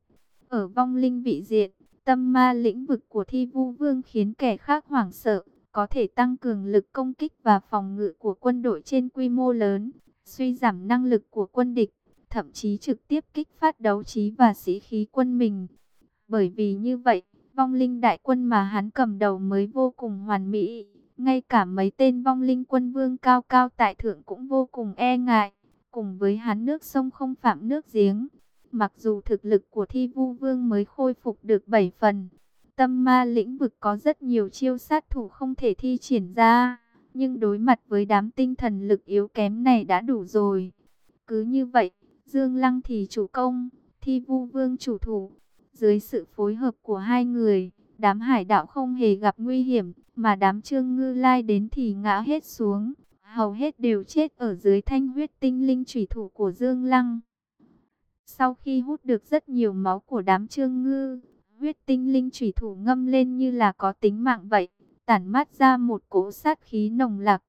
Ở vong linh vị diện, tâm ma lĩnh vực của thi vu vương khiến kẻ khác hoảng sợ, có thể tăng cường lực công kích và phòng ngự của quân đội trên quy mô lớn, suy giảm năng lực của quân địch, thậm chí trực tiếp kích phát đấu trí và sĩ khí quân mình. Bởi vì như vậy, vong linh đại quân mà hắn cầm đầu mới vô cùng hoàn mỹ, ngay cả mấy tên vong linh quân vương cao cao tại thượng cũng vô cùng e ngại, cùng với hắn nước sông không phạm nước giếng. Mặc dù thực lực của thi vu vương mới khôi phục được 7 phần, Tâm ma lĩnh vực có rất nhiều chiêu sát thủ không thể thi triển ra, nhưng đối mặt với đám tinh thần lực yếu kém này đã đủ rồi. Cứ như vậy, Dương Lăng thì chủ công, Thi Vu Vương chủ thủ. Dưới sự phối hợp của hai người, đám hải đạo không hề gặp nguy hiểm, mà đám trương ngư lai đến thì ngã hết xuống. Hầu hết đều chết ở dưới thanh huyết tinh linh thủy thủ của Dương Lăng. Sau khi hút được rất nhiều máu của đám trương ngư, huyết tinh linh chủy thủ ngâm lên như là có tính mạng vậy, tản mát ra một cỗ sát khí nồng lạc.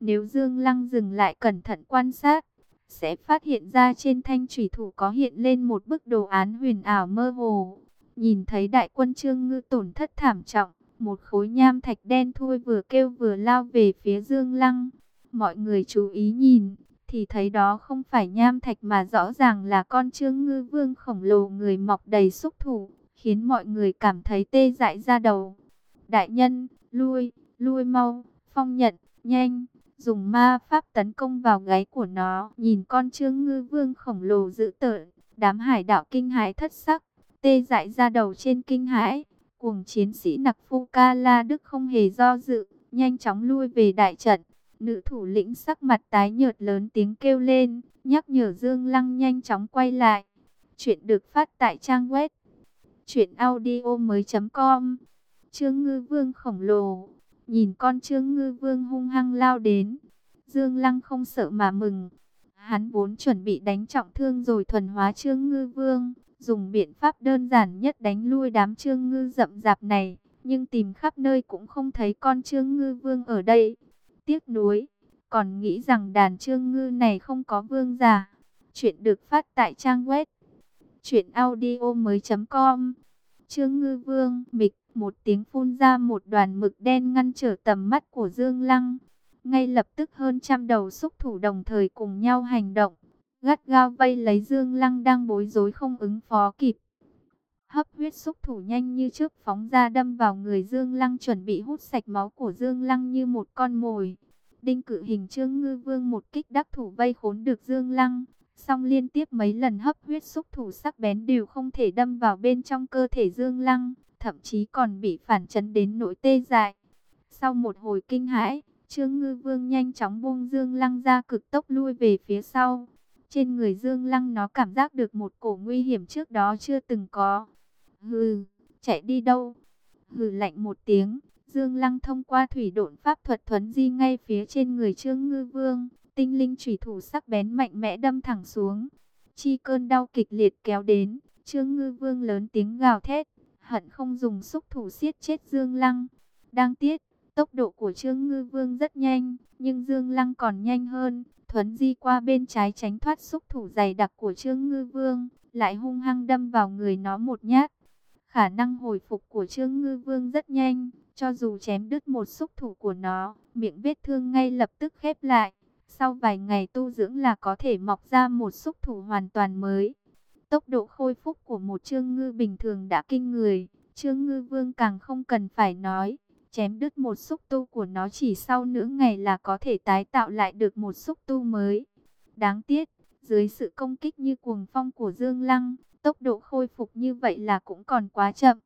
Nếu Dương Lăng dừng lại cẩn thận quan sát, sẽ phát hiện ra trên thanh thủy thủ có hiện lên một bức đồ án huyền ảo mơ hồ. Nhìn thấy đại quân Trương Ngư tổn thất thảm trọng, một khối nham thạch đen thui vừa kêu vừa lao về phía Dương Lăng. Mọi người chú ý nhìn, thì thấy đó không phải nham thạch mà rõ ràng là con Trương Ngư Vương khổng lồ người mọc đầy xúc thủ khiến mọi người cảm thấy tê dại ra đầu. Đại nhân, lui, lui mau, phong nhận, nhanh, dùng ma pháp tấn công vào gáy của nó. Nhìn con trương ngư vương khổng lồ dữ tợn, đám hải đạo kinh hãi thất sắc, tê dại ra đầu trên kinh hãi. Cuồng chiến sĩ nặc phu ca la đức không hề do dự, nhanh chóng lui về đại trận. Nữ thủ lĩnh sắc mặt tái nhợt lớn tiếng kêu lên, nhắc nhở Dương Lăng nhanh chóng quay lại. Chuyện được phát tại trang web Chuyện audio mới com Trương ngư vương khổng lồ Nhìn con trương ngư vương hung hăng lao đến. Dương Lăng không sợ mà mừng. Hắn vốn chuẩn bị đánh trọng thương rồi thuần hóa trương ngư vương, Dùng biện pháp đơn giản nhất đánh lui đám trương ngư rậm rạp này, Nhưng tìm khắp nơi cũng không thấy con trương ngư vương ở đây. Tiếc nuối, Còn nghĩ rằng đàn trương ngư này không có vương giả. Chuyện được phát tại trang web Chuyện audio mới com. Trương Ngư Vương, mịch một tiếng phun ra một đoàn mực đen ngăn trở tầm mắt của Dương Lăng. Ngay lập tức hơn trăm đầu xúc thủ đồng thời cùng nhau hành động. gắt gao vây lấy Dương Lăng đang bối rối không ứng phó kịp. Hấp huyết xúc thủ nhanh như trước phóng ra đâm vào người Dương Lăng chuẩn bị hút sạch máu của Dương Lăng như một con mồi. Đinh cử hình trương ngư vương một kích đắc thủ vây khốn được Dương Lăng. Xong liên tiếp mấy lần hấp huyết xúc thủ sắc bén đều không thể đâm vào bên trong cơ thể Dương Lăng. Thậm chí còn bị phản chấn đến nỗi tê dại. Sau một hồi kinh hãi, Trương Ngư Vương nhanh chóng buông Dương Lăng ra cực tốc lui về phía sau. Trên người Dương Lăng nó cảm giác được một cổ nguy hiểm trước đó chưa từng có. Hừ, chạy đi đâu? Hừ lạnh một tiếng, Dương Lăng thông qua thủy độn pháp thuật thuấn di ngay phía trên người Trương Ngư Vương. Tinh linh chủy thủ sắc bén mạnh mẽ đâm thẳng xuống. Chi cơn đau kịch liệt kéo đến, Trương Ngư Vương lớn tiếng gào thét, hận không dùng xúc thủ siết chết Dương Lăng. Đang tiếc tốc độ của Trương Ngư Vương rất nhanh, nhưng Dương Lăng còn nhanh hơn, thuấn di qua bên trái tránh thoát xúc thủ dày đặc của Trương Ngư Vương, lại hung hăng đâm vào người nó một nhát. Khả năng hồi phục của Trương Ngư Vương rất nhanh, cho dù chém đứt một xúc thủ của nó, miệng vết thương ngay lập tức khép lại. Sau vài ngày tu dưỡng là có thể mọc ra một xúc thủ hoàn toàn mới. Tốc độ khôi phục của một Trương Ngư bình thường đã kinh người, Trương Ngư Vương càng không cần phải nói. Chém đứt một xúc tu của nó chỉ sau nửa ngày là có thể tái tạo lại được một xúc tu mới. Đáng tiếc, dưới sự công kích như cuồng phong của Dương Lăng, tốc độ khôi phục như vậy là cũng còn quá chậm.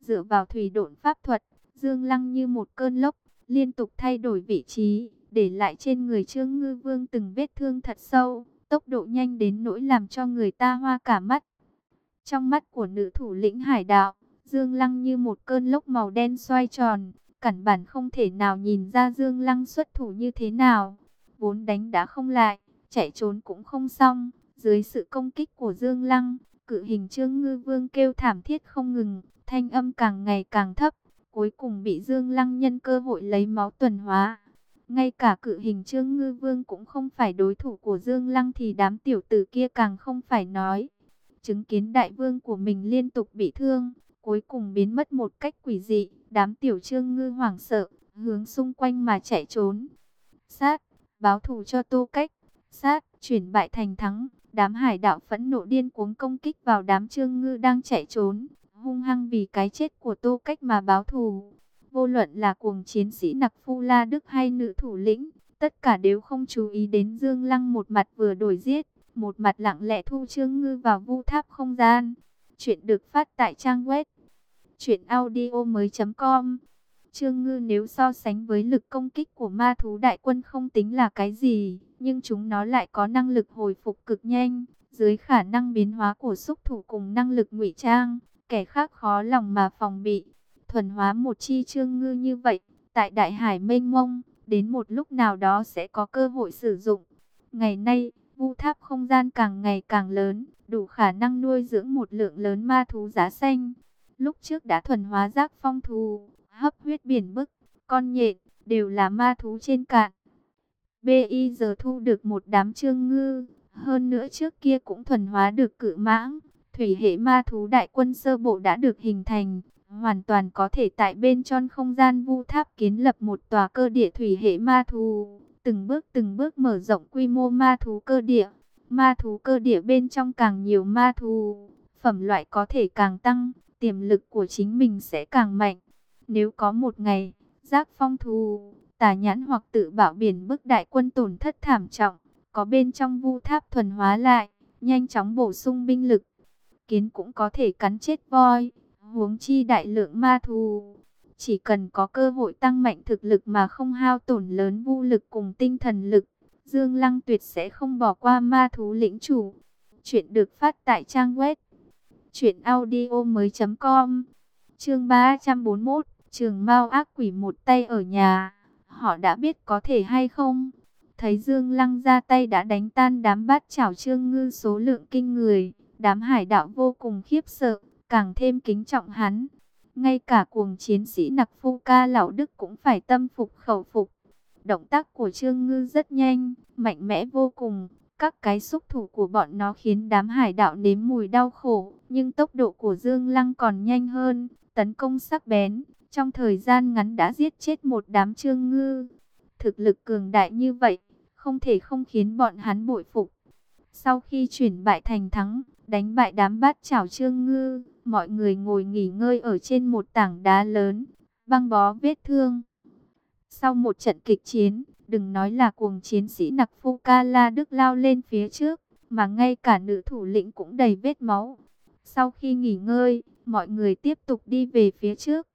Dựa vào thủy độn pháp thuật, Dương Lăng như một cơn lốc, liên tục thay đổi vị trí, để lại trên người Trương Ngư Vương từng vết thương thật sâu, tốc độ nhanh đến nỗi làm cho người ta hoa cả mắt. Trong mắt của nữ thủ lĩnh hải đạo, Dương Lăng như một cơn lốc màu đen xoay tròn, cẩn bản không thể nào nhìn ra Dương Lăng xuất thủ như thế nào. Vốn đánh đã không lại, chạy trốn cũng không xong. Dưới sự công kích của Dương Lăng, cự hình Trương Ngư Vương kêu thảm thiết không ngừng, thanh âm càng ngày càng thấp, cuối cùng bị Dương Lăng nhân cơ hội lấy máu tuần hóa. Ngay cả cự hình Trương Ngư Vương cũng không phải đối thủ của Dương Lăng thì đám tiểu tử kia càng không phải nói. Chứng kiến đại vương của mình liên tục bị thương, cuối cùng biến mất một cách quỷ dị. Đám tiểu trương ngư hoảng sợ, hướng xung quanh mà chạy trốn. Sát, báo thù cho tô cách. Sát, chuyển bại thành thắng. Đám hải đạo phẫn nộ điên cuống công kích vào đám trương ngư đang chạy trốn. Hung hăng vì cái chết của tô cách mà báo thù. Vô luận là cuồng chiến sĩ nặc phu la đức hay nữ thủ lĩnh. Tất cả đều không chú ý đến Dương Lăng một mặt vừa đổi giết. Một mặt lặng lẽ thu trương ngư vào vu tháp không gian. Chuyện được phát tại trang web Chuyện audio mới com Trương Ngư nếu so sánh với lực công kích của ma thú đại quân không tính là cái gì, nhưng chúng nó lại có năng lực hồi phục cực nhanh, dưới khả năng biến hóa của xúc thủ cùng năng lực ngụy trang, kẻ khác khó lòng mà phòng bị. Thuần hóa một chi Trương Ngư như vậy, tại Đại Hải mênh mông, đến một lúc nào đó sẽ có cơ hội sử dụng. Ngày nay, vu tháp không gian càng ngày càng lớn, đủ khả năng nuôi dưỡng một lượng lớn ma thú giá xanh. Lúc trước đã thuần hóa giác phong thú, hấp huyết biển bức, con nhện, đều là ma thú trên cạn. BI giờ thu được một đám trương ngư, hơn nữa trước kia cũng thuần hóa được cự mãng. Thủy hệ ma thú đại quân sơ bộ đã được hình thành, hoàn toàn có thể tại bên trong không gian vu tháp kiến lập một tòa cơ địa thủy hệ ma thú, từng bước từng bước mở rộng quy mô ma thú cơ địa. Ma thú cơ địa bên trong càng nhiều ma thú, phẩm loại có thể càng tăng, tiềm lực của chính mình sẽ càng mạnh. Nếu có một ngày, giác phong thú, tà nhãn hoặc tự bảo biển bức đại quân tổn thất thảm trọng, có bên trong vu tháp thuần hóa lại, nhanh chóng bổ sung binh lực. Kiến cũng có thể cắn chết voi, huống chi đại lượng ma thù. Chỉ cần có cơ hội tăng mạnh thực lực mà không hao tổn lớn vu lực cùng tinh thần lực, Dương Lăng tuyệt sẽ không bỏ qua ma thú lĩnh chủ. Chuyện được phát tại trang web Chuyện audio mới com Chương 341 Trường Mao ác quỷ một tay ở nhà Họ đã biết có thể hay không Thấy Dương Lăng ra tay đã đánh tan đám bát chảo trương ngư số lượng kinh người Đám hải đạo vô cùng khiếp sợ Càng thêm kính trọng hắn Ngay cả cuồng chiến sĩ nặc phu ca lão Đức cũng phải tâm phục khẩu phục Động tác của Trương Ngư rất nhanh, mạnh mẽ vô cùng, các cái xúc thủ của bọn nó khiến đám hải đạo nếm mùi đau khổ, nhưng tốc độ của Dương Lăng còn nhanh hơn, tấn công sắc bén, trong thời gian ngắn đã giết chết một đám trương ngư. Thực lực cường đại như vậy, không thể không khiến bọn hắn bội phục. Sau khi chuyển bại thành thắng, đánh bại đám bát chảo trương ngư, mọi người ngồi nghỉ ngơi ở trên một tảng đá lớn, băng bó vết thương. Sau một trận kịch chiến, đừng nói là cuồng chiến sĩ nặc phu ca la đức lao lên phía trước, mà ngay cả nữ thủ lĩnh cũng đầy vết máu. Sau khi nghỉ ngơi, mọi người tiếp tục đi về phía trước.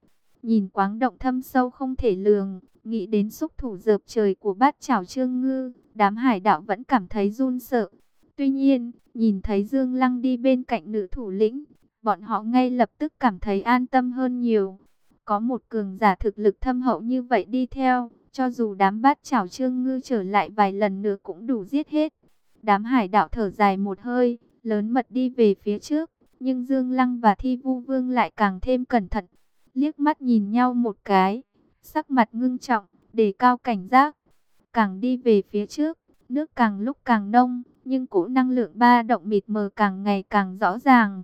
Nhìn quáng động thâm sâu không thể lường, nghĩ đến xúc thủ dợp trời của bát chảo trương ngư, đám hải đạo vẫn cảm thấy run sợ. Tuy nhiên, nhìn thấy Dương Lăng đi bên cạnh nữ thủ lĩnh, bọn họ ngay lập tức cảm thấy an tâm hơn nhiều. Có một cường giả thực lực thâm hậu như vậy đi theo, cho dù đám bát chảo trương ngư trở lại vài lần nữa cũng đủ giết hết. Đám hải đạo thở dài một hơi, lớn mật đi về phía trước, nhưng Dương Lăng và Thi Vu Vương lại càng thêm cẩn thận. Liếc mắt nhìn nhau một cái, sắc mặt ngưng trọng, đề cao cảnh giác. Càng đi về phía trước, nước càng lúc càng đông, nhưng cỗ năng lượng ba động mịt mờ càng ngày càng rõ ràng.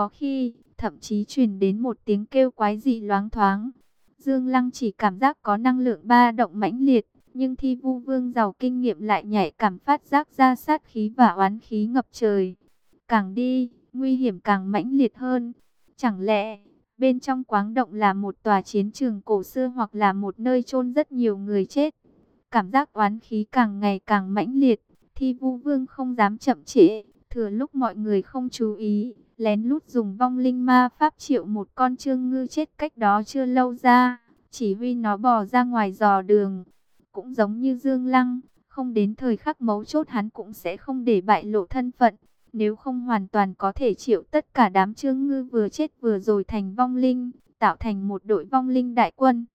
Có khi, thậm chí truyền đến một tiếng kêu quái dị loáng thoáng. Dương Lăng chỉ cảm giác có năng lượng ba động mãnh liệt, nhưng thi vu vương giàu kinh nghiệm lại nhạy cảm phát giác ra sát khí và oán khí ngập trời. Càng đi, nguy hiểm càng mãnh liệt hơn. Chẳng lẽ, bên trong quáng động là một tòa chiến trường cổ xưa hoặc là một nơi chôn rất nhiều người chết? Cảm giác oán khí càng ngày càng mãnh liệt, thi vu vương không dám chậm trễ, thừa lúc mọi người không chú ý, lén lút dùng vong linh ma pháp triệu một con trương ngư chết cách đó chưa lâu ra, chỉ huy nó bò ra ngoài dò đường. Cũng giống như Dương Lăng, không đến thời khắc mấu chốt hắn cũng sẽ không để bại lộ thân phận, nếu không hoàn toàn có thể triệu tất cả đám trương ngư vừa chết vừa rồi thành vong linh, tạo thành một đội vong linh đại quân.